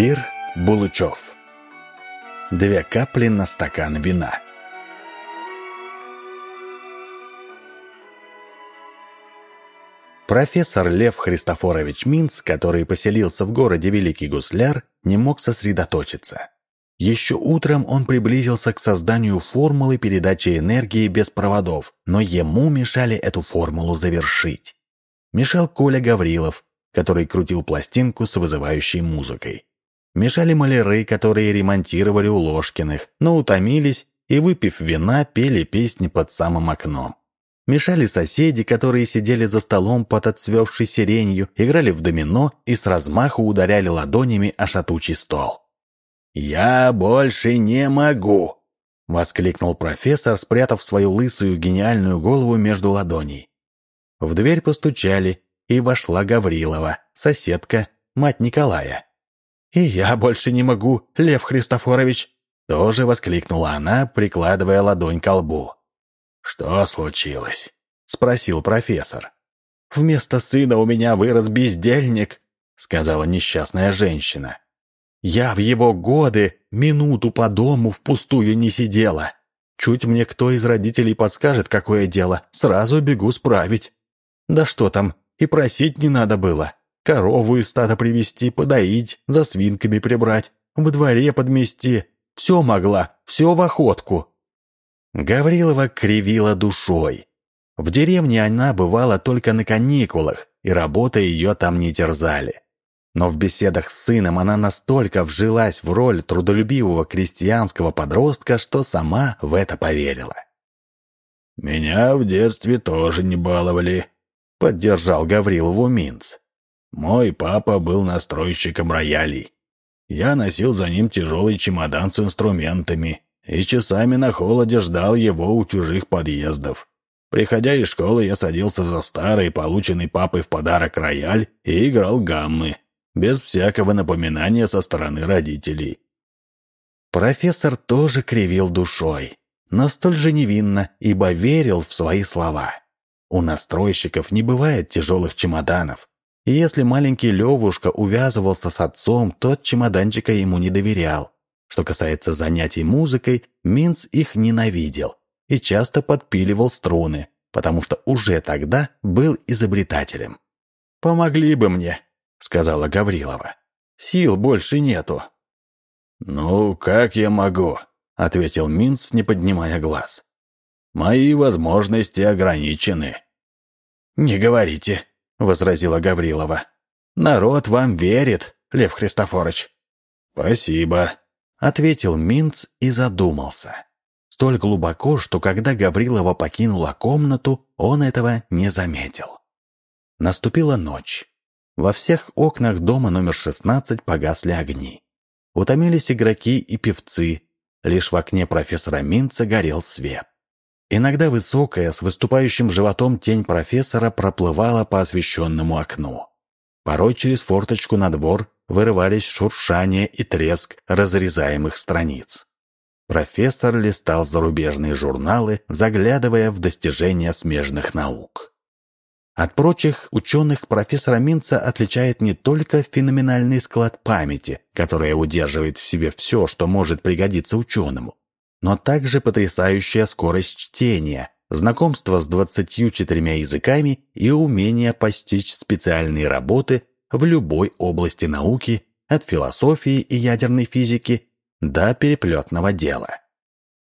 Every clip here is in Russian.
Кир Булычев Две капли на стакан вина Профессор Лев Христофорович Минц, который поселился в городе Великий Гусляр, не мог сосредоточиться. Еще утром он приблизился к созданию формулы передачи энергии без проводов, но ему мешали эту формулу завершить. Мешал Коля Гаврилов, который крутил пластинку с вызывающей музыкой. Мешали маляры, которые ремонтировали у Ложкиных, но утомились и, выпив вина, пели песни под самым окном. Мешали соседи, которые сидели за столом под отцвевшей сиренью, играли в домино и с размаху ударяли ладонями о шатучий стол. «Я больше не могу!» — воскликнул профессор, спрятав свою лысую гениальную голову между ладоней. В дверь постучали, и вошла Гаврилова, соседка, мать Николая. «И я больше не могу, Лев Христофорович!» Тоже воскликнула она, прикладывая ладонь к лбу. «Что случилось?» — спросил профессор. «Вместо сына у меня вырос бездельник», — сказала несчастная женщина. «Я в его годы минуту по дому впустую не сидела. Чуть мне кто из родителей подскажет, какое дело, сразу бегу справить. Да что там, и просить не надо было. Корову из стада привести, подоить, за свинками прибрать, в дворе подмести. Все могла, все в охотку. Гаврилова кривила душой. В деревне она бывала только на каникулах, и работа ее там не терзали. Но в беседах с сыном она настолько вжилась в роль трудолюбивого крестьянского подростка, что сама в это поверила. «Меня в детстве тоже не баловали», — поддержал Гаврилову Минц. «Мой папа был настройщиком роялей. Я носил за ним тяжелый чемодан с инструментами, и часами на холоде ждал его у чужих подъездов. Приходя из школы, я садился за старый, полученный папой в подарок рояль и играл гаммы, без всякого напоминания со стороны родителей. Профессор тоже кривил душой, но столь же невинно, ибо верил в свои слова. У настройщиков не бывает тяжелых чемоданов, и если маленький Левушка увязывался с отцом, тот чемоданчика ему не доверял. Что касается занятий музыкой, Минц их ненавидел и часто подпиливал струны, потому что уже тогда был изобретателем. «Помогли бы мне», — сказала Гаврилова. «Сил больше нету». «Ну, как я могу?» — ответил Минц, не поднимая глаз. «Мои возможности ограничены». «Не говорите», — возразила Гаврилова. «Народ вам верит, Лев Христофорович». «Спасибо», ответил Минц и задумался. Столь глубоко, что когда Гаврилова покинула комнату, он этого не заметил. Наступила ночь. Во всех окнах дома номер 16 погасли огни. Утомились игроки и певцы, лишь в окне профессора Минца горел свет. Иногда высокая, с выступающим животом тень профессора проплывала по освещенному окну. Порой через форточку на двор вырывались шуршание и треск разрезаемых страниц. Профессор листал зарубежные журналы, заглядывая в достижения смежных наук. От прочих ученых профессора Минца отличает не только феноменальный склад памяти, которая удерживает в себе все, что может пригодиться ученому, но также потрясающая скорость чтения, знакомство с 24 языками и умение постичь специальные работы в любой области науки, от философии и ядерной физики до переплетного дела.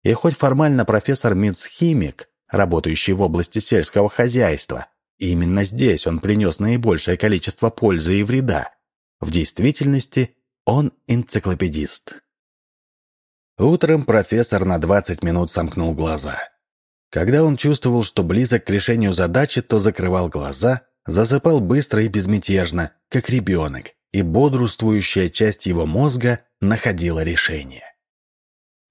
И хоть формально профессор химик, работающий в области сельского хозяйства, именно здесь он принес наибольшее количество пользы и вреда, в действительности он энциклопедист. Утром профессор на 20 минут сомкнул глаза. Когда он чувствовал, что близок к решению задачи, то закрывал глаза, засыпал быстро и безмятежно, как ребенок, и бодрствующая часть его мозга находила решение.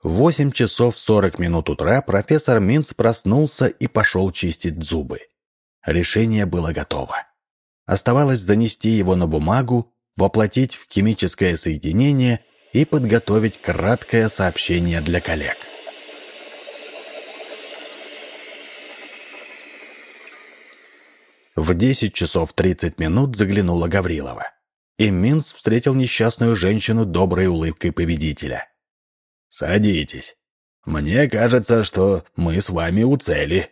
В 8 часов 40 минут утра профессор Минц проснулся и пошел чистить зубы. Решение было готово. Оставалось занести его на бумагу, воплотить в химическое соединение и подготовить краткое сообщение для коллег. В 10 часов 30 минут заглянула Гаврилова. и Минц встретил несчастную женщину доброй улыбкой победителя. «Садитесь. Мне кажется, что мы с вами у цели».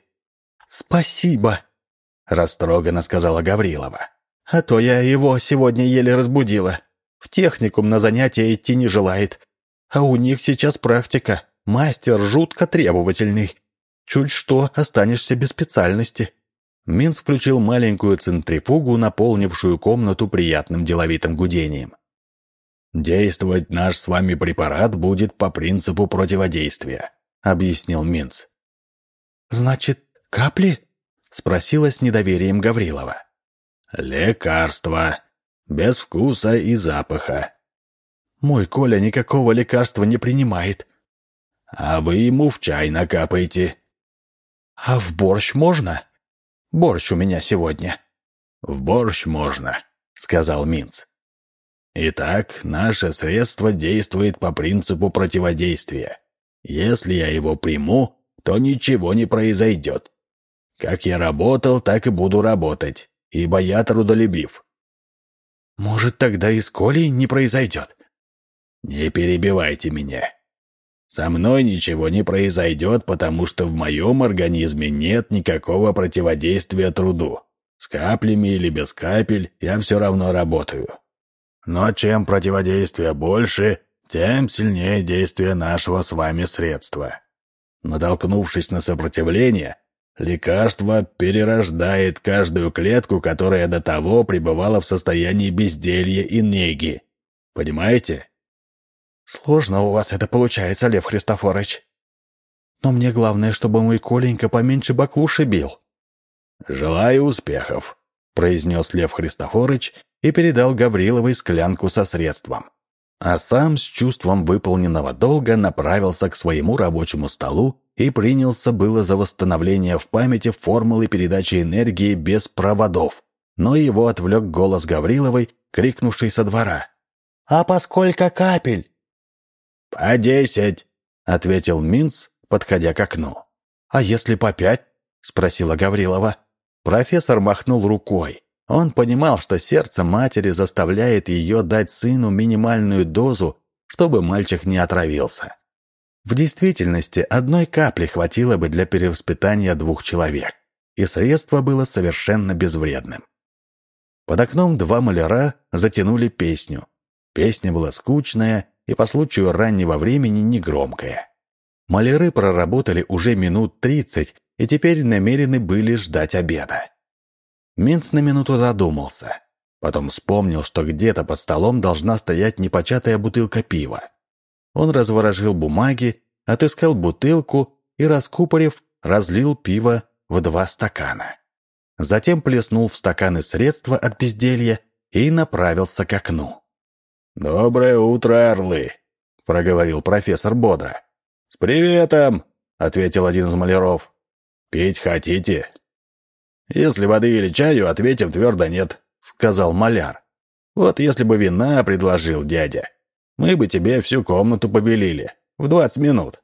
«Спасибо», — растроганно сказала Гаврилова. «А то я его сегодня еле разбудила. В техникум на занятия идти не желает. А у них сейчас практика. Мастер жутко требовательный. Чуть что, останешься без специальности». Минц включил маленькую центрифугу, наполнившую комнату приятным деловитым гудением. «Действовать наш с вами препарат будет по принципу противодействия», — объяснил Минц. «Значит, капли?» — спросила с недоверием Гаврилова. «Лекарство. Без вкуса и запаха». «Мой Коля никакого лекарства не принимает». «А вы ему в чай накапаете». «А в борщ можно?» Борщ у меня сегодня». «В борщ можно», — сказал Минц. «Итак, наше средство действует по принципу противодействия. Если я его приму, то ничего не произойдет. Как я работал, так и буду работать, ибо я трудолюбив». «Может, тогда и с Колей не произойдет?» «Не перебивайте меня. Со мной ничего не произойдет, потому что в моем организме нет никакого противодействия труду. С каплями или без капель я все равно работаю. Но чем противодействие больше, тем сильнее действие нашего с вами средства. Натолкнувшись на сопротивление, лекарство перерождает каждую клетку, которая до того пребывала в состоянии безделья и неги. Понимаете? «Сложно у вас это получается, Лев Христофорович. Но мне главное, чтобы мой Коленька поменьше баклуши бил». «Желаю успехов», — произнес Лев Христофорович и передал Гавриловой склянку со средством. А сам с чувством выполненного долга направился к своему рабочему столу и принялся было за восстановление в памяти формулы передачи энергии без проводов. Но его отвлек голос Гавриловой, крикнувший со двора. «А по сколько капель?» «По десять», — ответил Минц, подходя к окну. «А если по пять?» — спросила Гаврилова. Профессор махнул рукой. Он понимал, что сердце матери заставляет ее дать сыну минимальную дозу, чтобы мальчик не отравился. В действительности, одной капли хватило бы для перевоспитания двух человек, и средство было совершенно безвредным. Под окном два маляра затянули песню. Песня была скучная и по случаю раннего времени негромкая. Маляры проработали уже минут тридцать и теперь намерены были ждать обеда. Минц на минуту задумался. Потом вспомнил, что где-то под столом должна стоять непочатая бутылка пива. Он разворожил бумаги, отыскал бутылку и, раскупорив, разлил пиво в два стакана. Затем плеснул в стаканы средства от безделья и направился к окну. «Доброе утро, орлы!» — проговорил профессор бодро. «С приветом!» — ответил один из маляров. «Пить хотите?» «Если воды или чаю, ответим твердо нет», — сказал маляр. «Вот если бы вина предложил дядя, мы бы тебе всю комнату побелили. В двадцать минут».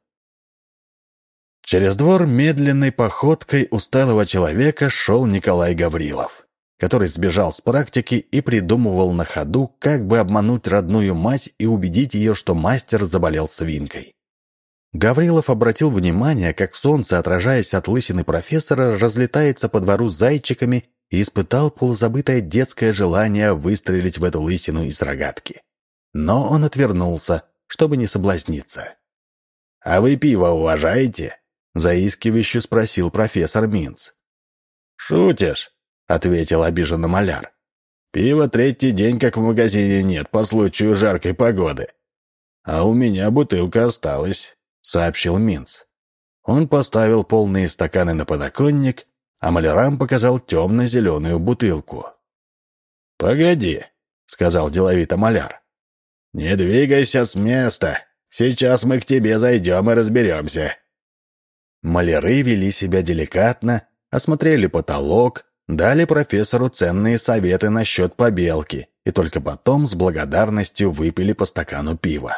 Через двор медленной походкой усталого человека шел Николай Гаврилов который сбежал с практики и придумывал на ходу, как бы обмануть родную мать и убедить ее, что мастер заболел свинкой. Гаврилов обратил внимание, как солнце, отражаясь от лысины профессора, разлетается по двору зайчиками и испытал полузабытое детское желание выстрелить в эту лысину из рогатки. Но он отвернулся, чтобы не соблазниться. «А вы пиво уважаете?» — заискивающе спросил профессор Минц. «Шутишь?» — ответил обиженно маляр. «Пива третий день как в магазине нет по случаю жаркой погоды. А у меня бутылка осталась», — сообщил Минц. Он поставил полные стаканы на подоконник, а малярам показал темно-зеленую бутылку. «Погоди», — сказал деловито маляр. «Не двигайся с места. Сейчас мы к тебе зайдем и разберемся». Маляры вели себя деликатно, осмотрели потолок, Дали профессору ценные советы насчет побелки, и только потом с благодарностью выпили по стакану пива.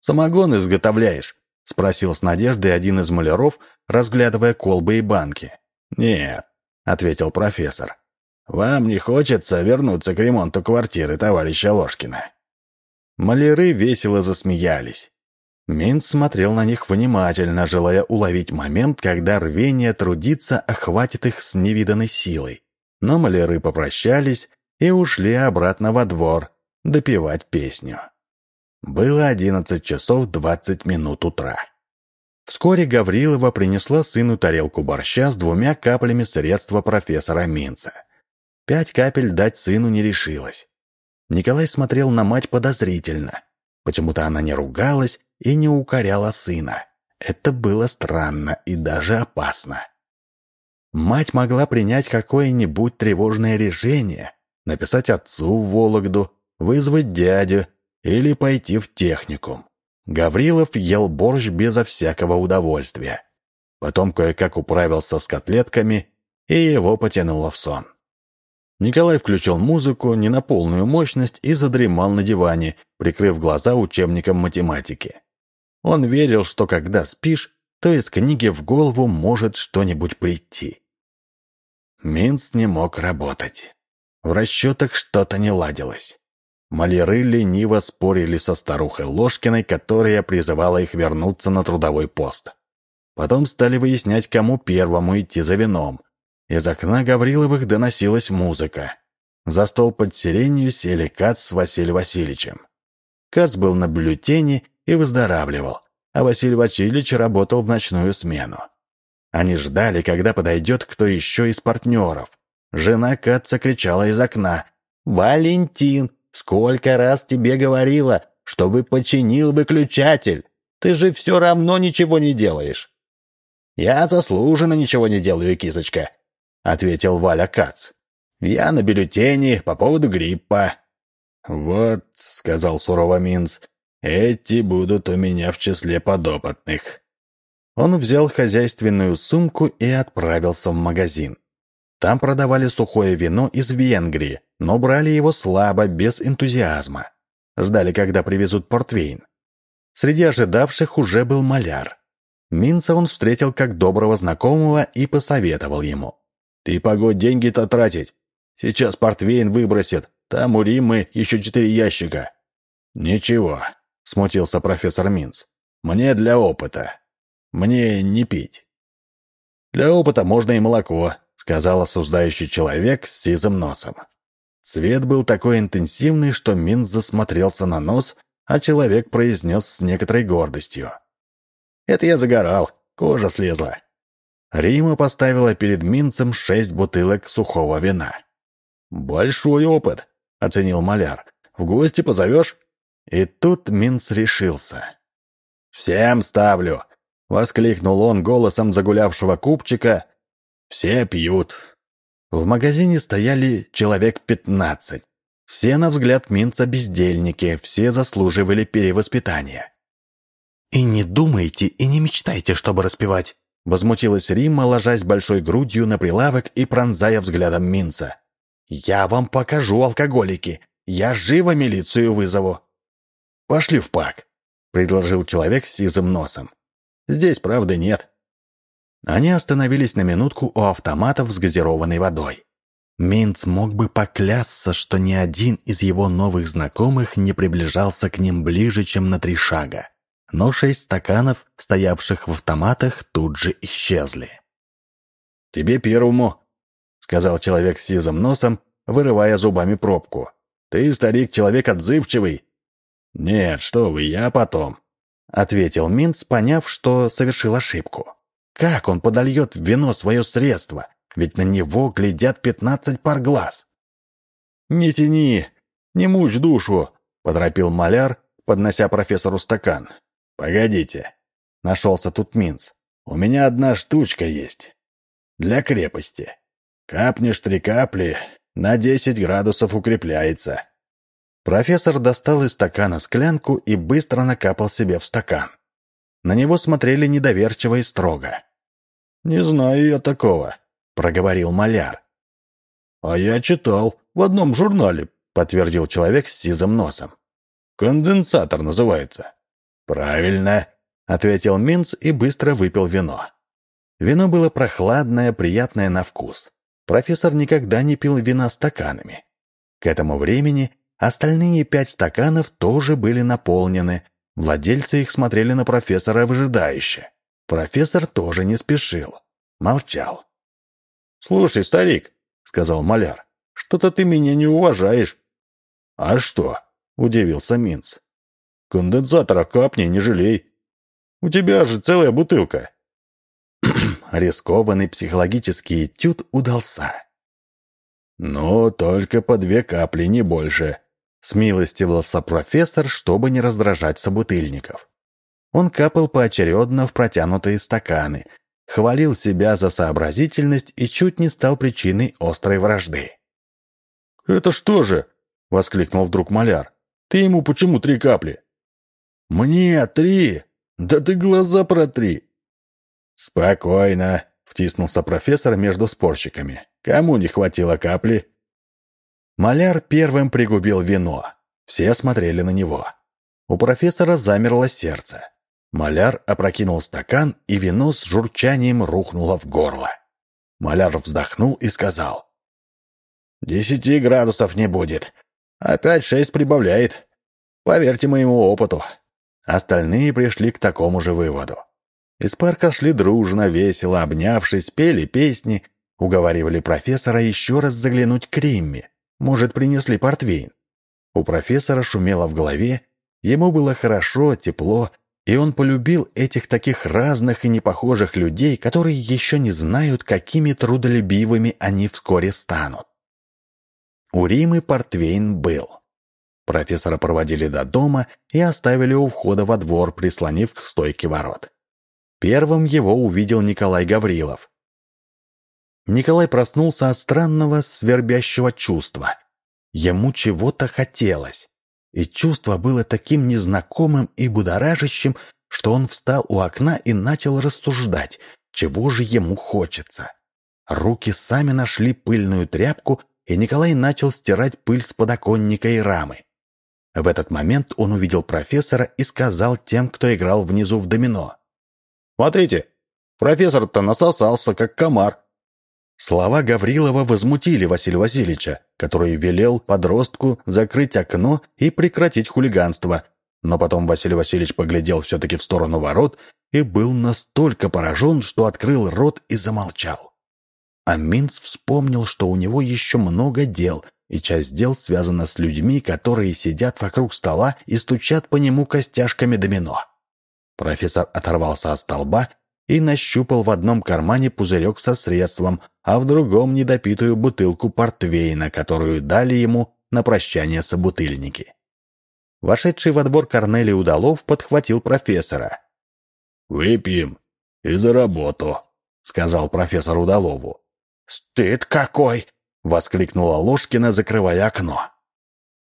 «Самогон изготовляешь?» — спросил с надеждой один из маляров, разглядывая колбы и банки. «Нет», — ответил профессор. Вам не хочется вернуться к ремонту квартиры товарища Ложкина?» Маляры весело засмеялись. Минц смотрел на них внимательно, желая уловить момент, когда рвение трудиться охватит их с невиданной силой. Но маляры попрощались и ушли обратно во двор допевать песню. Было одиннадцать часов двадцать минут утра. Вскоре Гаврилова принесла сыну тарелку борща с двумя каплями средства профессора Минца. Пять капель дать сыну не решилась. Николай смотрел на мать подозрительно. Почему-то она не ругалась и не укоряла сына. Это было странно и даже опасно. Мать могла принять какое-нибудь тревожное решение, написать отцу в Вологду, вызвать дядю или пойти в техникум. Гаврилов ел борщ безо всякого удовольствия. Потом кое-как управился с котлетками, и его потянуло в сон. Николай включил музыку не на полную мощность и задремал на диване, прикрыв глаза учебником математики. Он верил, что когда спишь, то из книги в голову может что-нибудь прийти. Минц не мог работать. В расчетах что-то не ладилось. Маляры лениво спорили со старухой Ложкиной, которая призывала их вернуться на трудовой пост. Потом стали выяснять, кому первому идти за вином. Из окна Гавриловых доносилась музыка. За стол под сиренью сели Кац с Василием Васильевичем. Кац был на бюллетене и выздоравливал, а Василий Васильевич работал в ночную смену. Они ждали, когда подойдет кто еще из партнеров. Жена Катца кричала из окна. «Валентин, Сколько раз тебе говорила, чтобы починил выключатель? Ты же все равно ничего не делаешь». «Я заслуженно ничего не делаю, кисочка», — ответил Валя Кац. «Я на бюллетене по поводу гриппа». «Вот», — сказал сурово Минц, — «эти будут у меня в числе подопытных». Он взял хозяйственную сумку и отправился в магазин. Там продавали сухое вино из Венгрии, но брали его слабо, без энтузиазма. Ждали, когда привезут портвейн. Среди ожидавших уже был маляр. Минца он встретил как доброго знакомого и посоветовал ему. «Ты погодь деньги-то тратить. Сейчас портвейн выбросит. Там у Риммы еще четыре ящика». «Ничего», — смутился профессор Минц. «Мне для опыта. Мне не пить». «Для опыта можно и молоко», сказал осуждающий человек с сизым носом. Цвет был такой интенсивный, что Минц засмотрелся на нос, а человек произнес с некоторой гордостью. «Это я загорал, кожа слезла». Рима поставила перед Минцем шесть бутылок сухого вина. «Большой опыт», — оценил маляр. «В гости позовешь?» И тут Минц решился. «Всем ставлю!» — воскликнул он голосом загулявшего купчика, все пьют. В магазине стояли человек пятнадцать. Все, на взгляд Минца, бездельники, все заслуживали перевоспитания. «И не думайте, и не мечтайте, чтобы распевать», — возмутилась Римма, ложась большой грудью на прилавок и пронзая взглядом Минца. «Я вам покажу, алкоголики! Я живо милицию вызову!» «Пошли в парк», — предложил человек с сизым носом. «Здесь правды нет. Они остановились на минутку у автоматов с газированной водой. Минц мог бы поклясться, что ни один из его новых знакомых не приближался к ним ближе, чем на три шага. Но шесть стаканов, стоявших в автоматах, тут же исчезли. «Тебе первому», — сказал человек с сизым носом, вырывая зубами пробку. «Ты, старик, человек отзывчивый». «Нет, что вы, я потом», — ответил Минц, поняв, что совершил ошибку. Как он подольет в вино свое средство? Ведь на него глядят пятнадцать пар глаз. «Не тяни, не мучь душу», — поторопил маляр, поднося профессору стакан. «Погодите», — нашелся тут Минц. «У меня одна штучка есть. Для крепости. Капнешь три капли, на десять градусов укрепляется». Профессор достал из стакана склянку и быстро накапал себе в стакан. На него смотрели недоверчиво и строго. «Не знаю я такого», — проговорил маляр. «А я читал в одном журнале», — подтвердил человек с сизым носом. «Конденсатор называется». «Правильно», — ответил Минц и быстро выпил вино. Вино было прохладное, приятное на вкус. Профессор никогда не пил вина стаканами. К этому времени остальные пять стаканов тоже были наполнены. Владельцы их смотрели на профессора выжидающе. Профессор тоже не спешил. Молчал. «Слушай, старик», — сказал маляр, — «что-то ты меня не уважаешь». «А что?» — удивился Минц. «Конденсатора капни, не жалей. У тебя же целая бутылка». Рискованный психологический этюд удался. «Но только по две капли, не больше», — смилостивился профессор, чтобы не раздражать собутыльников. Он капал поочередно в протянутые стаканы, хвалил себя за сообразительность и чуть не стал причиной острой вражды. «Это что же?» — воскликнул вдруг маляр. «Ты ему почему три капли?» «Мне три! Да ты глаза протри!» «Спокойно!» — втиснулся профессор между спорщиками. «Кому не хватило капли?» Маляр первым пригубил вино. Все смотрели на него. У профессора замерло сердце. Маляр опрокинул стакан, и вино с журчанием рухнуло в горло. Маляр вздохнул и сказал. «Десяти градусов не будет. Опять шесть прибавляет. Поверьте моему опыту». Остальные пришли к такому же выводу. Из парка шли дружно, весело, обнявшись, пели песни, уговаривали профессора еще раз заглянуть к Римме. Может, принесли портвейн. У профессора шумело в голове, ему было хорошо, тепло, и он полюбил этих таких разных и непохожих людей, которые еще не знают, какими трудолюбивыми они вскоре станут. У Римы портвейн был. Профессора проводили до дома и оставили у входа во двор, прислонив к стойке ворот. Первым его увидел Николай Гаврилов. Николай проснулся от странного свербящего чувства. Ему чего-то хотелось и чувство было таким незнакомым и будоражащим, что он встал у окна и начал рассуждать, чего же ему хочется. Руки сами нашли пыльную тряпку, и Николай начал стирать пыль с подоконника и рамы. В этот момент он увидел профессора и сказал тем, кто играл внизу в домино. «Смотрите, профессор-то насосался, как комар. Слова Гаврилова возмутили Василия Васильевича, который велел подростку закрыть окно и прекратить хулиганство. Но потом Василий Васильевич поглядел все-таки в сторону ворот и был настолько поражен, что открыл рот и замолчал. А Минц вспомнил, что у него еще много дел, и часть дел связана с людьми, которые сидят вокруг стола и стучат по нему костяшками домино. Профессор оторвался от столба и нащупал в одном кармане пузырек со средством, а в другом недопитую бутылку портвейна, которую дали ему на прощание собутыльники. Вошедший во двор Корнелий Удалов подхватил профессора. «Выпьем и за работу», — сказал профессор Удалову. «Стыд какой!» — воскликнула Ложкина, закрывая окно.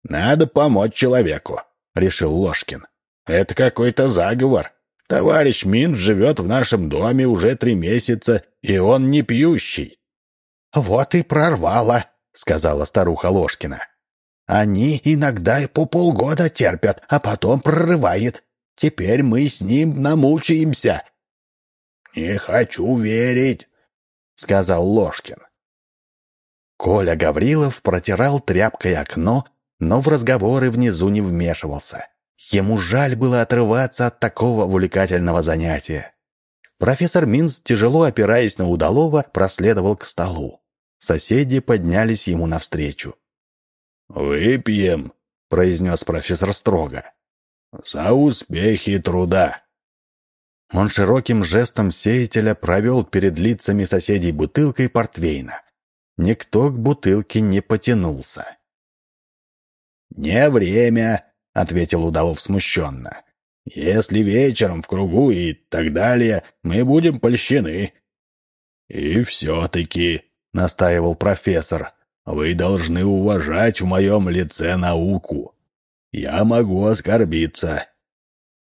«Надо помочь человеку», — решил Ложкин. «Это какой-то заговор. Товарищ Мин живет в нашем доме уже три месяца, и он не пьющий». «Вот и прорвало», — сказала старуха Ложкина. «Они иногда и по полгода терпят, а потом прорывает. Теперь мы с ним намучаемся». «Не хочу верить», — сказал Ложкин. Коля Гаврилов протирал тряпкой окно, но в разговоры внизу не вмешивался. Ему жаль было отрываться от такого увлекательного занятия. Профессор Минц, тяжело опираясь на удалого, проследовал к столу. Соседи поднялись ему навстречу. «Выпьем», — произнес профессор строго. «За успехи труда». Он широким жестом сеятеля провел перед лицами соседей бутылкой портвейна. Никто к бутылке не потянулся. «Не время», — ответил Удалов смущенно. «Если вечером в кругу и так далее, мы будем польщены». «И все-таки», — настаивал профессор, — «вы должны уважать в моем лице науку. Я могу оскорбиться».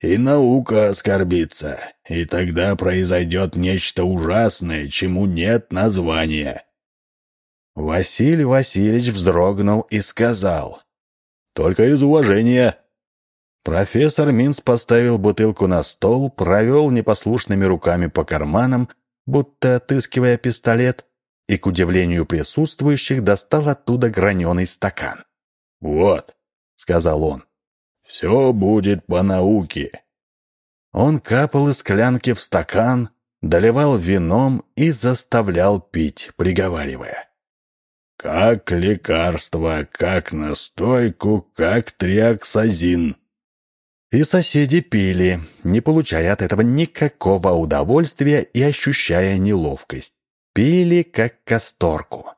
И наука оскорбится, и тогда произойдет нечто ужасное, чему нет названия. Василий Васильевич вздрогнул и сказал, только из уважения». Профессор Минц поставил бутылку на стол, провел непослушными руками по карманам, будто отыскивая пистолет, и, к удивлению присутствующих, достал оттуда граненый стакан. «Вот», — сказал он, — «все будет по науке». Он капал из склянки в стакан, доливал вином и заставлял пить, приговаривая. «Как лекарство, как настойку, как триоксазин». И соседи пили, не получая от этого никакого удовольствия и ощущая неловкость. Пили, как касторку.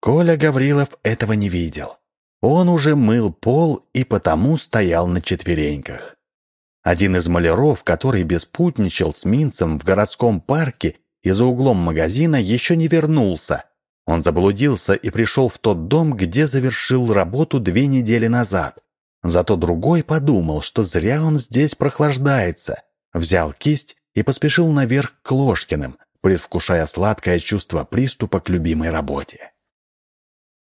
Коля Гаврилов этого не видел. Он уже мыл пол и потому стоял на четвереньках. Один из маляров, который беспутничал с Минцем в городском парке и за углом магазина, еще не вернулся. Он заблудился и пришел в тот дом, где завершил работу две недели назад. Зато другой подумал, что зря он здесь прохлаждается. Взял кисть и поспешил наверх к Ложкиным, предвкушая сладкое чувство приступа к любимой работе.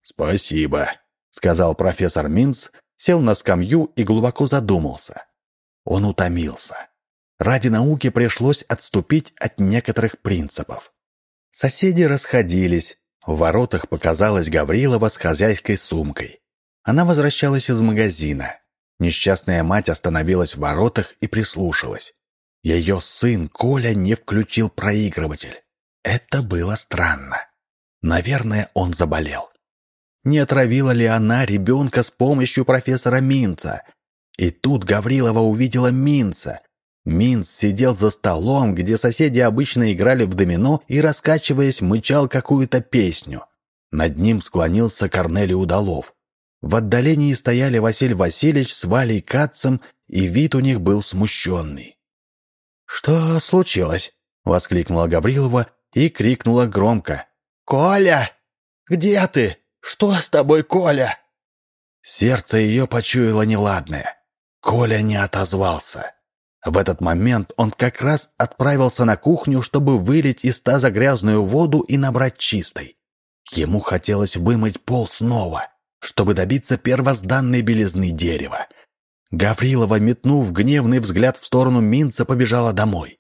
«Спасибо», — сказал профессор Минц, сел на скамью и глубоко задумался. Он утомился. Ради науки пришлось отступить от некоторых принципов. Соседи расходились. В воротах показалась Гаврилова с хозяйской сумкой. Она возвращалась из магазина. Несчастная мать остановилась в воротах и прислушалась. Ее сын Коля не включил проигрыватель. Это было странно. Наверное, он заболел. Не отравила ли она ребенка с помощью профессора Минца? И тут Гаврилова увидела Минца. Минц сидел за столом, где соседи обычно играли в домино и, раскачиваясь, мычал какую-то песню. Над ним склонился Корнелий Удалов. В отдалении стояли Василий Васильевич с Валей Катцем, и вид у них был смущенный. «Что случилось?» — воскликнула Гаврилова и крикнула громко. «Коля! Где ты? Что с тобой, Коля?» Сердце ее почуяло неладное. Коля не отозвался. В этот момент он как раз отправился на кухню, чтобы вылить из таза грязную воду и набрать чистой. Ему хотелось вымыть пол снова, чтобы добиться первозданной белизны дерева. Гаврилова, метнув гневный взгляд в сторону Минца, побежала домой.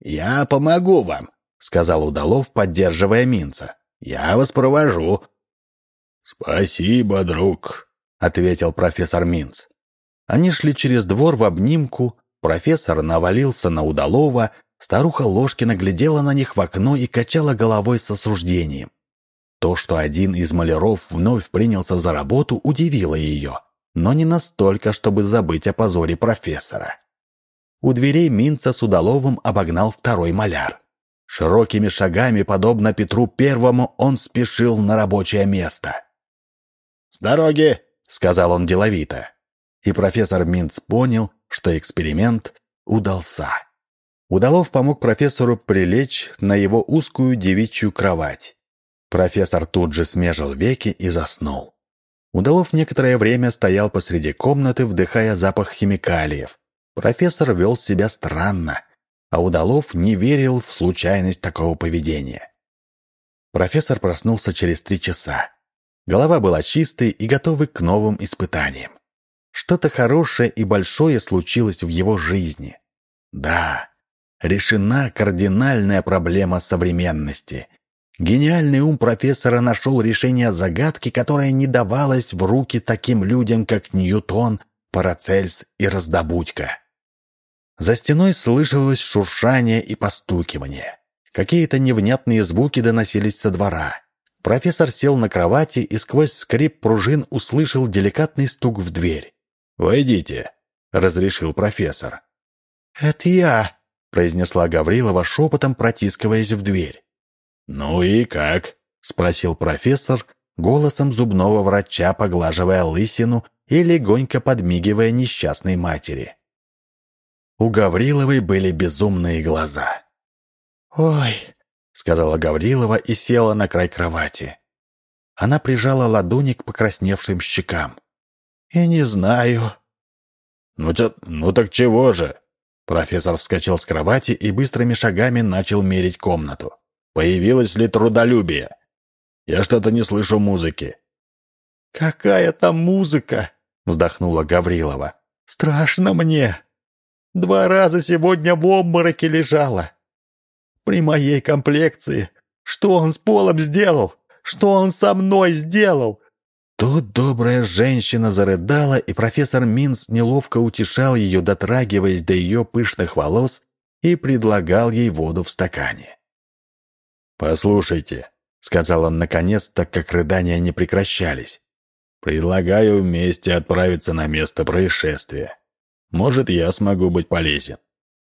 «Я помогу вам», — сказал Удалов, поддерживая Минца. «Я вас провожу». «Спасибо, друг», — ответил профессор Минц. Они шли через двор в обнимку, профессор навалился на Удалова, старуха Ложкина глядела на них в окно и качала головой с осуждением. То, что один из маляров вновь принялся за работу, удивило ее но не настолько, чтобы забыть о позоре профессора. У дверей Минца с Удаловым обогнал второй маляр. Широкими шагами, подобно Петру Первому, он спешил на рабочее место. «С дороги!» — сказал он деловито. И профессор Минц понял, что эксперимент удался. Удалов помог профессору прилечь на его узкую девичью кровать. Профессор тут же смежил веки и заснул. Удалов некоторое время стоял посреди комнаты, вдыхая запах химикалиев. Профессор вел себя странно, а Удалов не верил в случайность такого поведения. Профессор проснулся через три часа. Голова была чистой и готовой к новым испытаниям. Что-то хорошее и большое случилось в его жизни. Да, решена кардинальная проблема современности — Гениальный ум профессора нашел решение загадки, которая не давалась в руки таким людям, как Ньютон, Парацельс и Раздобудько. За стеной слышалось шуршание и постукивание. Какие-то невнятные звуки доносились со двора. Профессор сел на кровати и сквозь скрип пружин услышал деликатный стук в дверь. «Войдите», — разрешил профессор. «Это я», — произнесла Гаврилова шепотом, протискиваясь в дверь. «Ну и как?» — спросил профессор, голосом зубного врача, поглаживая лысину и легонько подмигивая несчастной матери. У Гавриловой были безумные глаза. «Ой», — сказала Гаврилова и села на край кровати. Она прижала ладони к покрасневшим щекам. «И не знаю». «Ну, чё, ну так чего же?» Профессор вскочил с кровати и быстрыми шагами начал мерить комнату. Появилось ли трудолюбие? Я что-то не слышу музыки». «Какая там музыка?» — вздохнула Гаврилова. «Страшно мне. Два раза сегодня в обмороке лежала. При моей комплекции Что он с полом сделал? Что он со мной сделал?» Тут добрая женщина зарыдала, и профессор Минс неловко утешал ее, дотрагиваясь до ее пышных волос, и предлагал ей воду в стакане. «Послушайте», — сказал он наконец, так как рыдания не прекращались, «предлагаю вместе отправиться на место происшествия. Может, я смогу быть полезен».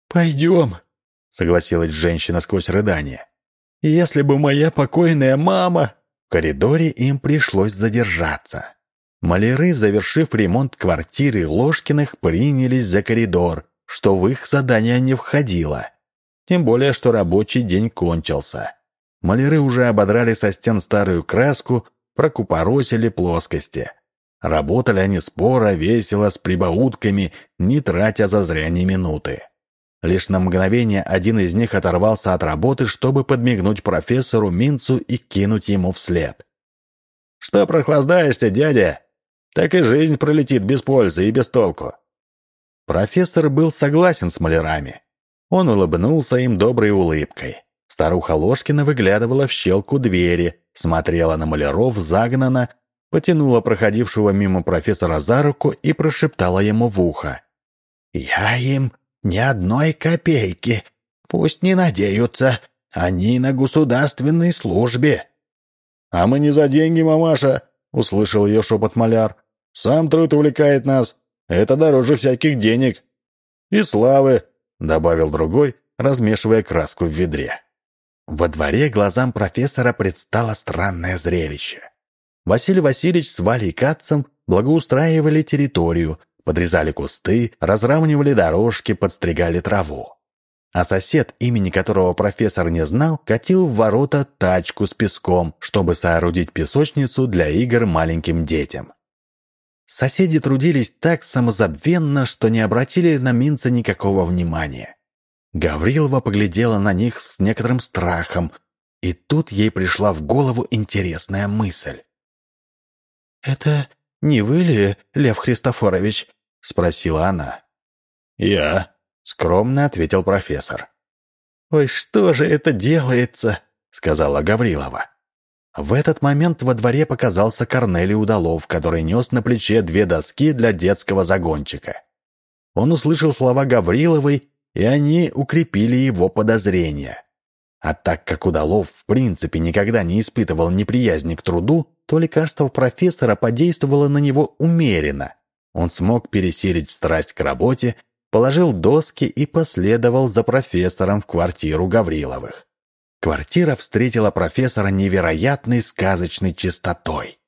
«Пойдем», — согласилась женщина сквозь рыдания. «Если бы моя покойная мама...» Коридоре им пришлось задержаться. Маляры, завершив ремонт квартиры Ложкиных, принялись за коридор, что в их задание не входило. Тем более, что рабочий день кончился. Маляры уже ободрали со стен старую краску, прокупоросили плоскости. Работали они споро, весело, с прибаутками, не тратя зазря ни минуты. Лишь на мгновение один из них оторвался от работы, чтобы подмигнуть профессору Минцу и кинуть ему вслед. «Что прохлаждаешься, дядя? Так и жизнь пролетит без пользы и без толку». Профессор был согласен с малярами. Он улыбнулся им доброй улыбкой. Старуха Ложкина выглядывала в щелку двери, смотрела на маляров загнанно, потянула проходившего мимо профессора за руку и прошептала ему в ухо. «Я им ни одной копейки. Пусть не надеются. Они на государственной службе». «А мы не за деньги, мамаша», — услышал ее шепот маляр. «Сам труд увлекает нас. Это дороже всяких денег». «И славы», — добавил другой, размешивая краску в ведре. Во дворе глазам профессора предстало странное зрелище. Василий Васильевич с Валей Катцем благоустраивали территорию, Подрезали кусты, разравнивали дорожки, подстригали траву. А сосед, имени которого профессор не знал, катил в ворота тачку с песком, чтобы соорудить песочницу для игр маленьким детям. Соседи трудились так самозабвенно, что не обратили на Минца никакого внимания. Гаврилова поглядела на них с некоторым страхом, и тут ей пришла в голову интересная мысль. «Это не вы ли, Лев Христофорович?» — спросила она. «Я», — скромно ответил профессор. «Ой, что же это делается?» — сказала Гаврилова. В этот момент во дворе показался Корнелий Удалов, который нес на плече две доски для детского загончика. Он услышал слова Гавриловой, и они укрепили его подозрения. А так как Удалов в принципе никогда не испытывал неприязни к труду, то лекарство профессора подействовало на него умеренно. Он смог пересилить страсть к работе, положил доски и последовал за профессором в квартиру Гавриловых. Квартира встретила профессора невероятной сказочной чистотой.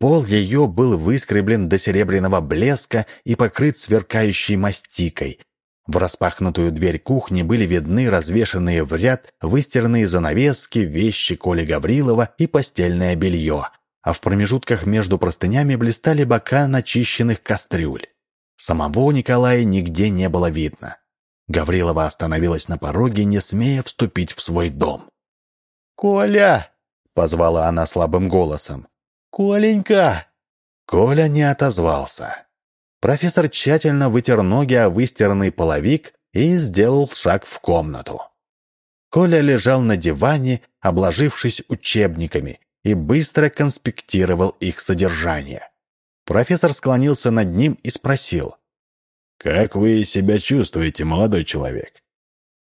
Пол ее был выскреблен до серебряного блеска и покрыт сверкающей мастикой, в распахнутую дверь кухни были видны развешанные в ряд выстиранные занавески, вещи Коли Гаврилова и постельное белье, а в промежутках между простынями блистали бока начищенных кастрюль. Самого Николая нигде не было видно. Гаврилова остановилась на пороге, не смея вступить в свой дом. «Коля!» — позвала она слабым голосом. «Коленька!» Коля не отозвался. Профессор тщательно вытер ноги о выстиранный половик и сделал шаг в комнату. Коля лежал на диване, обложившись учебниками, и быстро конспектировал их содержание. Профессор склонился над ним и спросил. «Как вы себя чувствуете, молодой человек?»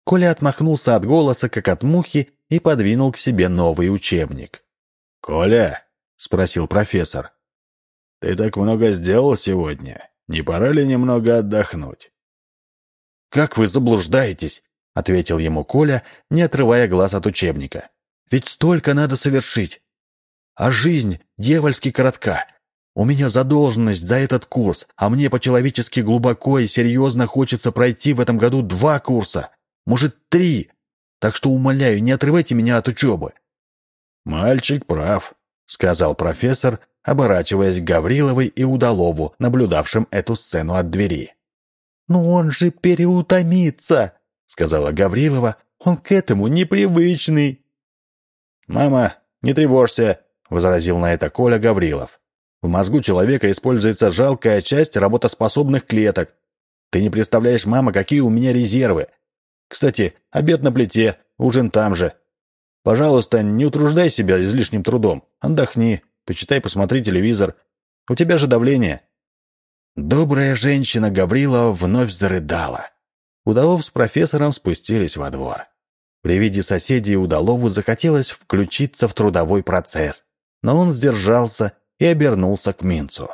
Коля отмахнулся от голоса, как от мухи, и подвинул к себе новый учебник. «Коля?» — спросил профессор. «Ты так много сделал сегодня. Не пора ли немного отдохнуть?» «Как вы заблуждаетесь?» — ответил ему Коля, не отрывая глаз от учебника. «Ведь столько надо совершить. А жизнь дьявольски коротка. У меня задолженность за этот курс, а мне по-человечески глубоко и серьезно хочется пройти в этом году два курса, может, три. Так что, умоляю, не отрывайте меня от учебы». «Мальчик прав», — сказал профессор, оборачиваясь к Гавриловой и Удалову, наблюдавшим эту сцену от двери. «Ну он же переутомится», — сказала Гаврилова. «Он к этому непривычный». «Мама, не тревожься», — возразил на это Коля Гаврилов. «В мозгу человека используется жалкая часть работоспособных клеток. Ты не представляешь, мама, какие у меня резервы. Кстати, обед на плите, ужин там же. Пожалуйста, не утруждай себя излишним трудом. Отдохни, почитай, посмотри телевизор. У тебя же давление». Добрая женщина Гаврилова вновь зарыдала. Удалов с профессором спустились во двор. При виде соседей Удалову захотелось включиться в трудовой процесс, но он сдержался и обернулся к Минцу.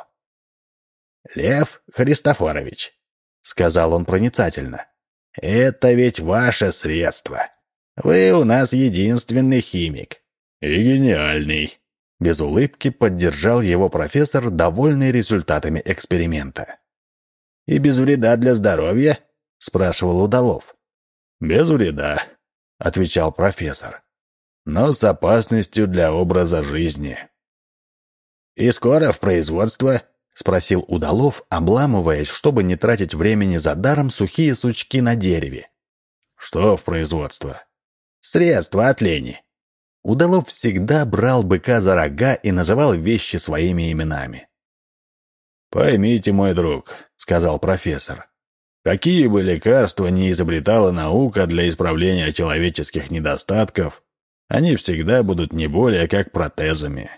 «Лев Христофорович», — сказал он проницательно, — «это ведь ваше средство. Вы у нас единственный химик. И гениальный». Без улыбки поддержал его профессор, довольный результатами эксперимента. «И без вреда для здоровья?» — спрашивал Удалов. «Без вреда», — отвечал профессор. «Но с опасностью для образа жизни». «И скоро в производство?» — спросил Удалов, обламываясь, чтобы не тратить времени за даром сухие сучки на дереве. «Что в производство?» «Средства от лени». Удалов всегда брал быка за рога и называл вещи своими именами. «Поймите, мой друг», — сказал профессор, Какие бы лекарства ни изобретала наука для исправления человеческих недостатков, они всегда будут не более как протезами.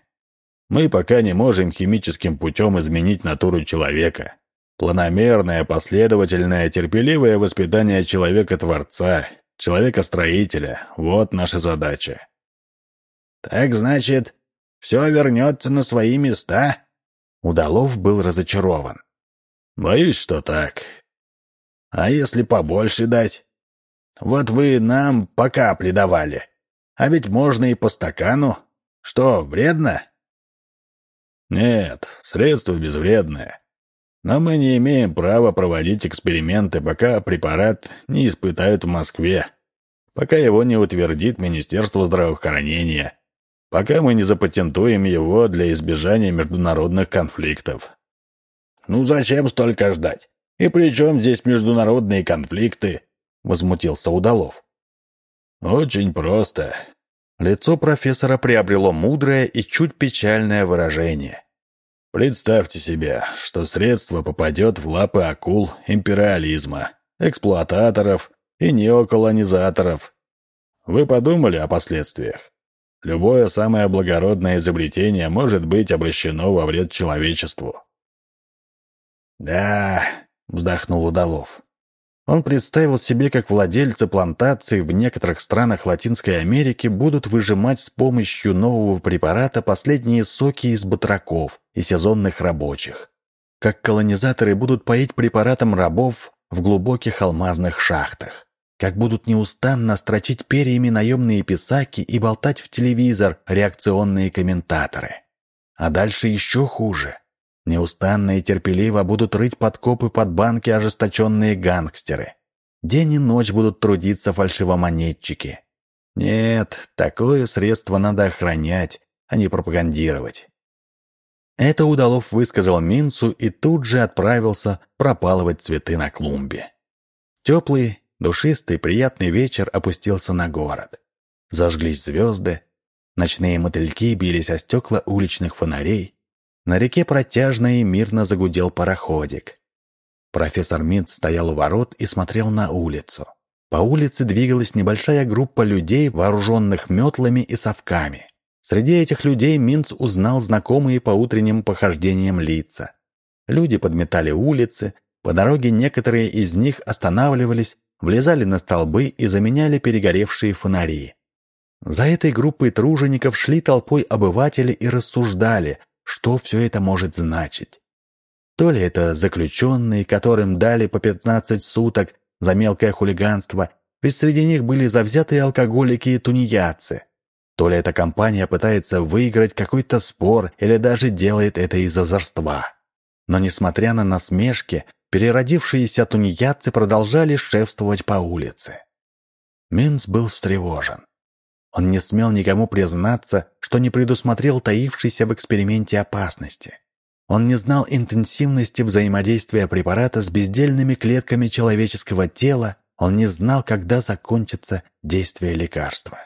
Мы пока не можем химическим путем изменить натуру человека. Планомерное, последовательное, терпеливое воспитание человека-творца, человека-строителя – вот наша задача. «Так значит, все вернется на свои места?» Удалов был разочарован. «Боюсь, что так. А если побольше дать? Вот вы нам по капле давали. А ведь можно и по стакану. Что, вредно? Нет, средство безвредное. Но мы не имеем права проводить эксперименты, пока препарат не испытают в Москве, пока его не утвердит Министерство здравоохранения, пока мы не запатентуем его для избежания международных конфликтов. Ну зачем столько ждать? «И при чем здесь международные конфликты?» — возмутился Удалов. «Очень просто». Лицо профессора приобрело мудрое и чуть печальное выражение. «Представьте себе, что средство попадет в лапы акул империализма, эксплуататоров и неоколонизаторов. Вы подумали о последствиях? Любое самое благородное изобретение может быть обращено во вред человечеству». «Да, — вздохнул Удалов. Он представил себе, как владельцы плантаций в некоторых странах Латинской Америки будут выжимать с помощью нового препарата последние соки из батраков и сезонных рабочих. Как колонизаторы будут поить препаратом рабов в глубоких алмазных шахтах. Как будут неустанно строчить перьями наемные писаки и болтать в телевизор реакционные комментаторы. А дальше еще хуже. Неустанно и терпеливо будут рыть подкопы под банки ожесточенные гангстеры. День и ночь будут трудиться фальшивомонетчики. Нет, такое средство надо охранять, а не пропагандировать. Это Удалов высказал Минцу и тут же отправился пропалывать цветы на клумбе. Теплый, душистый, приятный вечер опустился на город. Зажглись звезды, ночные мотыльки бились о стекла уличных фонарей, на реке протяжно и мирно загудел пароходик. Профессор Минц стоял у ворот и смотрел на улицу. По улице двигалась небольшая группа людей, вооруженных метлами и совками. Среди этих людей Минц узнал знакомые по утренним похождениям лица. Люди подметали улицы, по дороге некоторые из них останавливались, влезали на столбы и заменяли перегоревшие фонари. За этой группой тружеников шли толпой обыватели и рассуждали, что все это может значить. То ли это заключенные, которым дали по 15 суток за мелкое хулиганство, ведь среди них были завзятые алкоголики и тунеядцы. То ли эта компания пытается выиграть какой-то спор или даже делает это из озорства. Но несмотря на насмешки, переродившиеся тунеядцы продолжали шефствовать по улице. Минц был встревожен. Он не смел никому признаться, что не предусмотрел таившейся в эксперименте опасности. Он не знал интенсивности взаимодействия препарата с бездельными клетками человеческого тела, он не знал, когда закончится действие лекарства.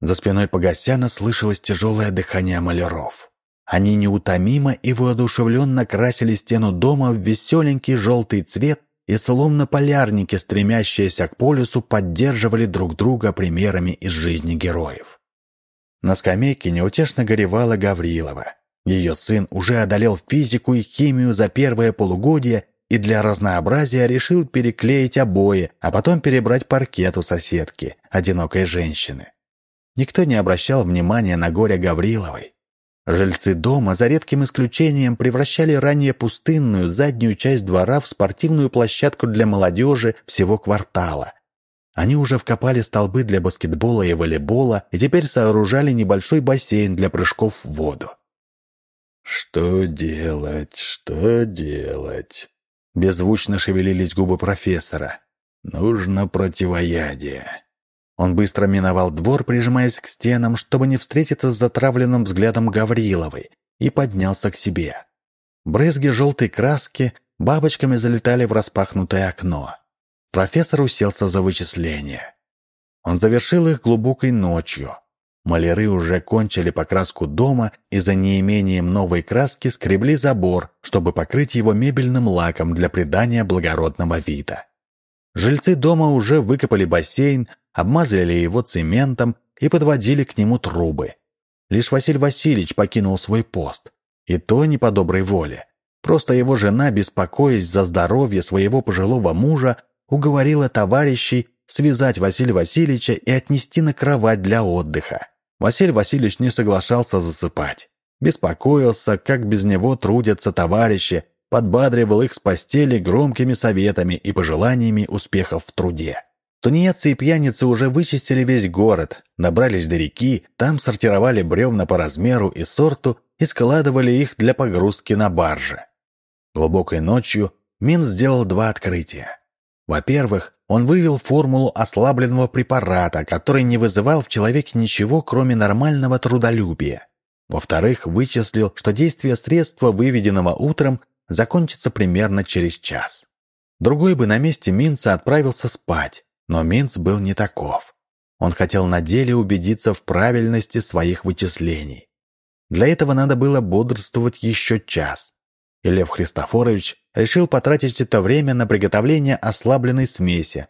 За спиной Погосяна слышалось тяжелое дыхание маляров. Они неутомимо и воодушевленно красили стену дома в веселенький желтый цвет, и словно полярники, стремящиеся к полюсу, поддерживали друг друга примерами из жизни героев. На скамейке неутешно горевала Гаврилова. Ее сын уже одолел физику и химию за первое полугодие и для разнообразия решил переклеить обои, а потом перебрать паркет у соседки, одинокой женщины. Никто не обращал внимания на горе Гавриловой. Жильцы дома, за редким исключением, превращали ранее пустынную заднюю часть двора в спортивную площадку для молодежи всего квартала. Они уже вкопали столбы для баскетбола и волейбола и теперь сооружали небольшой бассейн для прыжков в воду. «Что делать? Что делать?» Беззвучно шевелились губы профессора. «Нужно противоядие». Он быстро миновал двор, прижимаясь к стенам, чтобы не встретиться с затравленным взглядом Гавриловой, и поднялся к себе. Брызги желтой краски бабочками залетали в распахнутое окно. Профессор уселся за вычисления. Он завершил их глубокой ночью. Маляры уже кончили покраску дома и за неимением новой краски скребли забор, чтобы покрыть его мебельным лаком для придания благородного вида. Жильцы дома уже выкопали бассейн, обмазали его цементом и подводили к нему трубы. Лишь Василий Васильевич покинул свой пост. И то не по доброй воле. Просто его жена, беспокоясь за здоровье своего пожилого мужа, уговорила товарищей связать Василия Васильевича и отнести на кровать для отдыха. Василий Васильевич не соглашался засыпать. Беспокоился, как без него трудятся товарищи, подбадривал их с постели громкими советами и пожеланиями успехов в труде. Тунеядцы и пьяницы уже вычистили весь город, добрались до реки, там сортировали бревна по размеру и сорту и складывали их для погрузки на барже. Глубокой ночью Мин сделал два открытия. Во-первых, он вывел формулу ослабленного препарата, который не вызывал в человеке ничего, кроме нормального трудолюбия. Во-вторых, вычислил, что действие средства, выведенного утром, закончится примерно через час. Другой бы на месте Минца отправился спать, но Минц был не таков. Он хотел на деле убедиться в правильности своих вычислений. Для этого надо было бодрствовать еще час. И Лев Христофорович решил потратить это время на приготовление ослабленной смеси.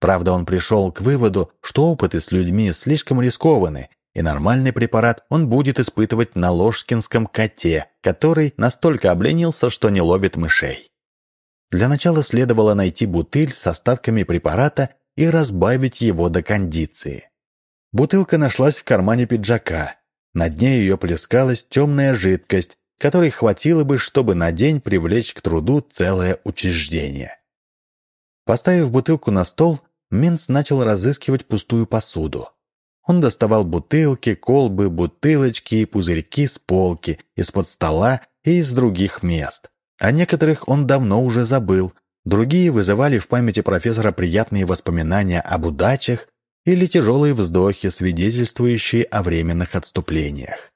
Правда, он пришел к выводу, что опыты с людьми слишком рискованы, и нормальный препарат он будет испытывать на ложкинском коте, который настолько обленился, что не ловит мышей. Для начала следовало найти бутыль с остатками препарата и разбавить его до кондиции. Бутылка нашлась в кармане пиджака. На дне ее плескалась темная жидкость, которой хватило бы, чтобы на день привлечь к труду целое учреждение. Поставив бутылку на стол, Минц начал разыскивать пустую посуду. Он доставал бутылки, колбы, бутылочки и пузырьки с полки, из-под стола и из других мест. О некоторых он давно уже забыл, другие вызывали в памяти профессора приятные воспоминания об удачах или тяжелые вздохи, свидетельствующие о временных отступлениях.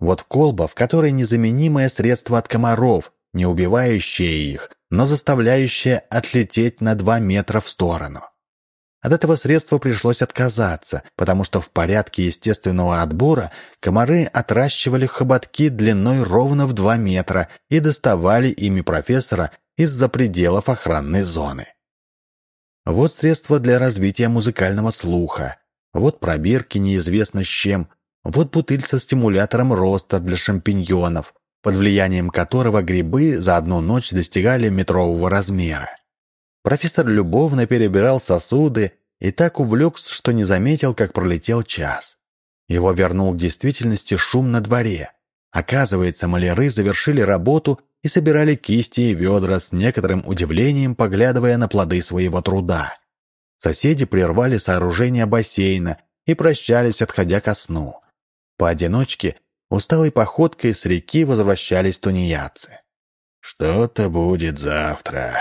Вот колба, в которой незаменимое средство от комаров, не убивающее их, но заставляющее отлететь на два метра в сторону. От этого средства пришлось отказаться, потому что в порядке естественного отбора комары отращивали хоботки длиной ровно в два метра и доставали ими профессора из-за пределов охранной зоны. Вот средства для развития музыкального слуха, вот пробирки неизвестно с чем, вот бутыль со стимулятором роста для шампиньонов, под влиянием которого грибы за одну ночь достигали метрового размера. Профессор любовно перебирал сосуды и так увлекся, что не заметил, как пролетел час. Его вернул к действительности шум на дворе. Оказывается, маляры завершили работу и собирали кисти и ведра с некоторым удивлением, поглядывая на плоды своего труда. Соседи прервали сооружение бассейна и прощались, отходя ко сну. Поодиночке, усталой походкой с реки возвращались тунеядцы. «Что-то будет завтра»,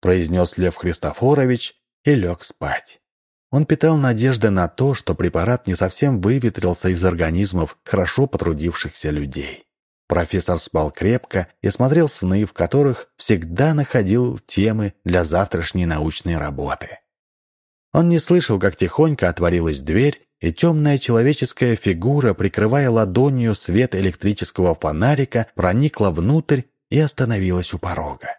произнес Лев Христофорович и лег спать. Он питал надежды на то, что препарат не совсем выветрился из организмов хорошо потрудившихся людей. Профессор спал крепко и смотрел сны, в которых всегда находил темы для завтрашней научной работы. Он не слышал, как тихонько отворилась дверь, и темная человеческая фигура, прикрывая ладонью свет электрического фонарика, проникла внутрь и остановилась у порога.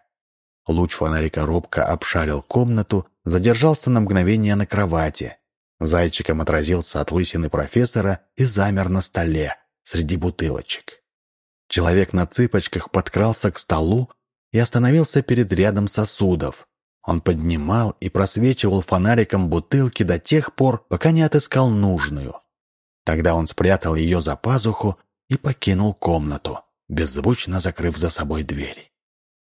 Луч фонарика робко обшарил комнату, задержался на мгновение на кровати. Зайчиком отразился от лысины профессора и замер на столе, среди бутылочек. Человек на цыпочках подкрался к столу и остановился перед рядом сосудов. Он поднимал и просвечивал фонариком бутылки до тех пор, пока не отыскал нужную. Тогда он спрятал ее за пазуху и покинул комнату, беззвучно закрыв за собой дверь.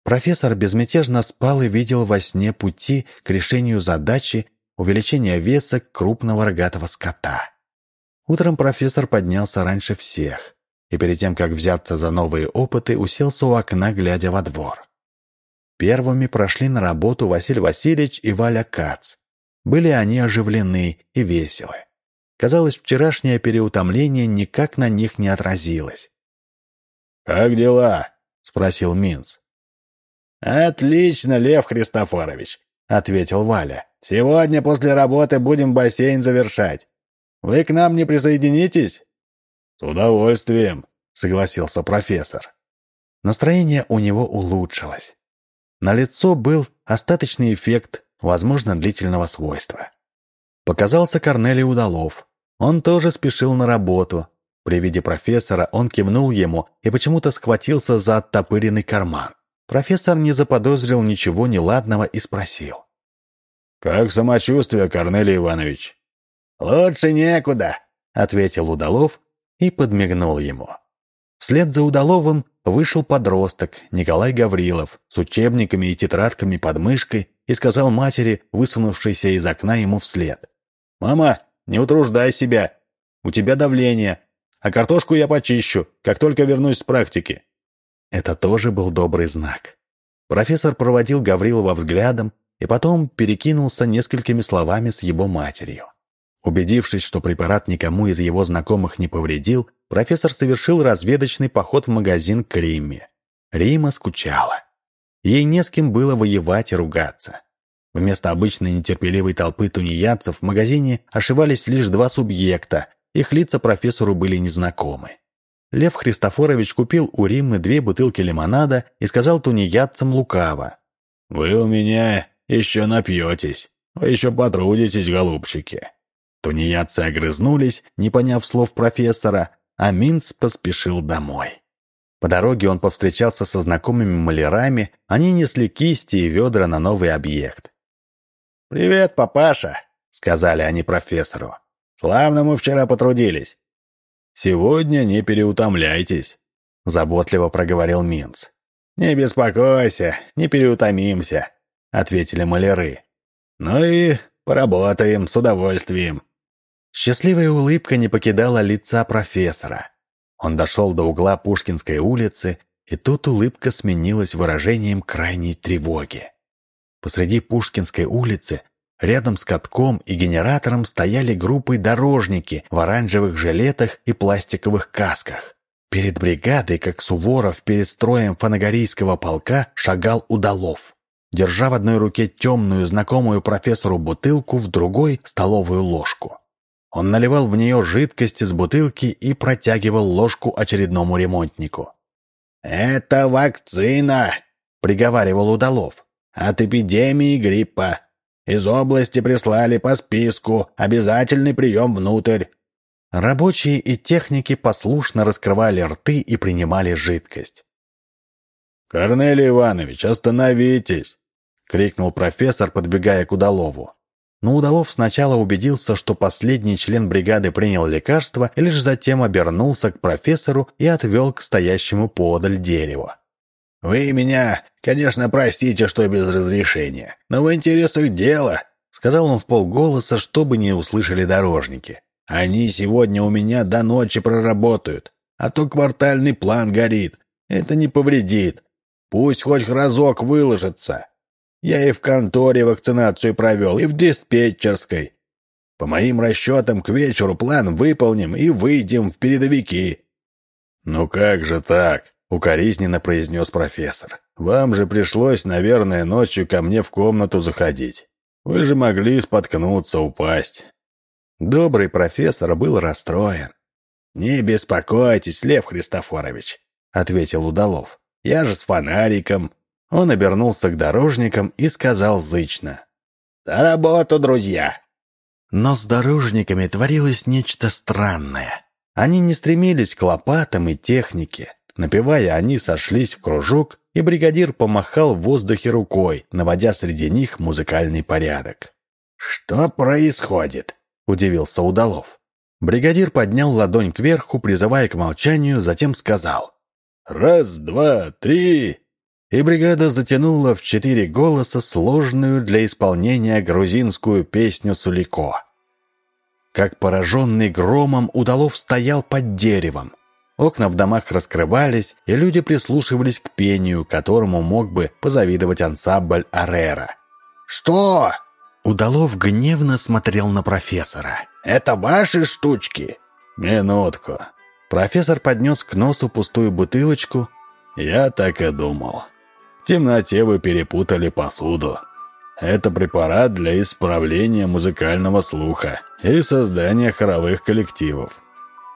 Профессор безмятежно спал и видел во сне пути к решению задачи увеличения веса крупного рогатого скота. Утром профессор поднялся раньше всех и перед тем, как взяться за новые опыты, уселся у окна, глядя во двор. Первыми прошли на работу Василий Васильевич и Валя Кац. Были они оживлены и веселы. Казалось, вчерашнее переутомление никак на них не отразилось. «Как дела?» — спросил Минц. «Отлично, Лев Христофорович», — ответил Валя. «Сегодня после работы будем бассейн завершать. Вы к нам не присоединитесь?» «С удовольствием», — согласился профессор. Настроение у него улучшилось. На лицо был остаточный эффект, возможно, длительного свойства. Показался Корнелий Удалов. Он тоже спешил на работу. При виде профессора он кивнул ему и почему-то схватился за оттопыренный карман. Профессор не заподозрил ничего неладного и спросил. «Как самочувствие, Корнелий Иванович?» «Лучше некуда», — ответил Удалов и подмигнул ему. Вслед за Удаловым вышел подросток Николай Гаврилов с учебниками и тетрадками под мышкой и сказал матери, высунувшейся из окна ему вслед. «Мама, не утруждай себя. У тебя давление. А картошку я почищу, как только вернусь с практики». Это тоже был добрый знак. Профессор проводил Гаврилова взглядом и потом перекинулся несколькими словами с его матерью. Убедившись, что препарат никому из его знакомых не повредил, профессор совершил разведочный поход в магазин к Римме. Рима скучала. Ей не с кем было воевать и ругаться. Вместо обычной нетерпеливой толпы тунеядцев в магазине ошивались лишь два субъекта, их лица профессору были незнакомы. Лев Христофорович купил у Риммы две бутылки лимонада и сказал тунеядцам лукаво. «Вы у меня еще напьетесь, вы еще потрудитесь, голубчики». Тунеядцы огрызнулись, не поняв слов профессора, а Минц поспешил домой. По дороге он повстречался со знакомыми малярами, они несли кисти и ведра на новый объект. «Привет, папаша», — сказали они профессору. «Славно мы вчера потрудились. «Сегодня не переутомляйтесь», — заботливо проговорил Минц. «Не беспокойся, не переутомимся», — ответили маляры. «Ну и поработаем с удовольствием». Счастливая улыбка не покидала лица профессора. Он дошел до угла Пушкинской улицы, и тут улыбка сменилась выражением крайней тревоги. Посреди Пушкинской улицы Рядом с катком и генератором стояли группы дорожники в оранжевых жилетах и пластиковых касках. Перед бригадой, как Суворов перед строем фанагорийского полка, шагал Удалов. Держа в одной руке темную, знакомую профессору бутылку, в другой — столовую ложку. Он наливал в нее жидкость из бутылки и протягивал ложку очередному ремонтнику. «Это вакцина!» — приговаривал Удалов. «От эпидемии гриппа. Из области прислали по списку. Обязательный прием внутрь». Рабочие и техники послушно раскрывали рты и принимали жидкость. «Корнелий Иванович, остановитесь!» — крикнул профессор, подбегая к Удалову. Но Удалов сначала убедился, что последний член бригады принял лекарство, и лишь затем обернулся к профессору и отвел к стоящему подаль дереву. «Вы меня, конечно, простите, что без разрешения, но в интересах дела», — сказал он в полголоса, чтобы не услышали дорожники. «Они сегодня у меня до ночи проработают, а то квартальный план горит. Это не повредит. Пусть хоть разок выложится. Я и в конторе вакцинацию провел, и в диспетчерской. По моим расчетам, к вечеру план выполним и выйдем в передовики». «Ну как же так?» — укоризненно произнес профессор. «Вам же пришлось, наверное, ночью ко мне в комнату заходить. Вы же могли споткнуться, упасть». Добрый профессор был расстроен. «Не беспокойтесь, Лев Христофорович», — ответил Удалов. «Я же с фонариком. Он обернулся к дорожникам и сказал зычно. «За работу, друзья!» Но с дорожниками творилось нечто странное. Они не стремились к лопатам и технике. Напевая, они сошлись в кружок, и бригадир помахал в воздухе рукой, наводя среди них музыкальный порядок. «Что происходит?» — удивился Удалов. Бригадир поднял ладонь кверху, призывая к молчанию, затем сказал «Раз, два, три!» И бригада затянула в четыре голоса сложную для исполнения грузинскую песню «Сулико». Как пораженный громом, Удалов стоял под деревом. Окна в домах раскрывались, и люди прислушивались к пению, которому мог бы позавидовать ансамбль Арера. «Что?» Удалов гневно смотрел на профессора. «Это ваши штучки?» «Минутку». Профессор поднес к носу пустую бутылочку. «Я так и думал. Темноте вы перепутали посуду. Это препарат для исправления музыкального слуха и создания хоровых коллективов».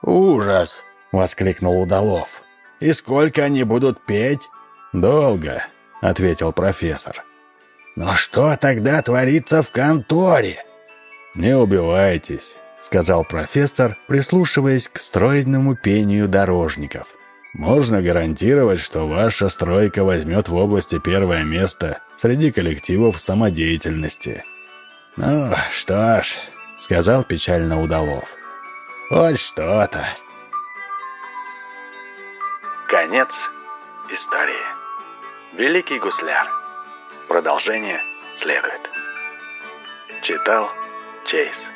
«Ужас!» — воскликнул Удалов. «И сколько они будут петь?» «Долго», — ответил профессор. «Но что тогда творится в конторе?» «Не убивайтесь», — сказал профессор, прислушиваясь к стройному пению дорожников. «Можно гарантировать, что ваша стройка возьмет в области первое место среди коллективов самодеятельности». «Ну, что ж», — сказал печально Удалов. «Хоть что-то». Конец истории. Великий гусляр. Продолжение следует. Читал Чейз.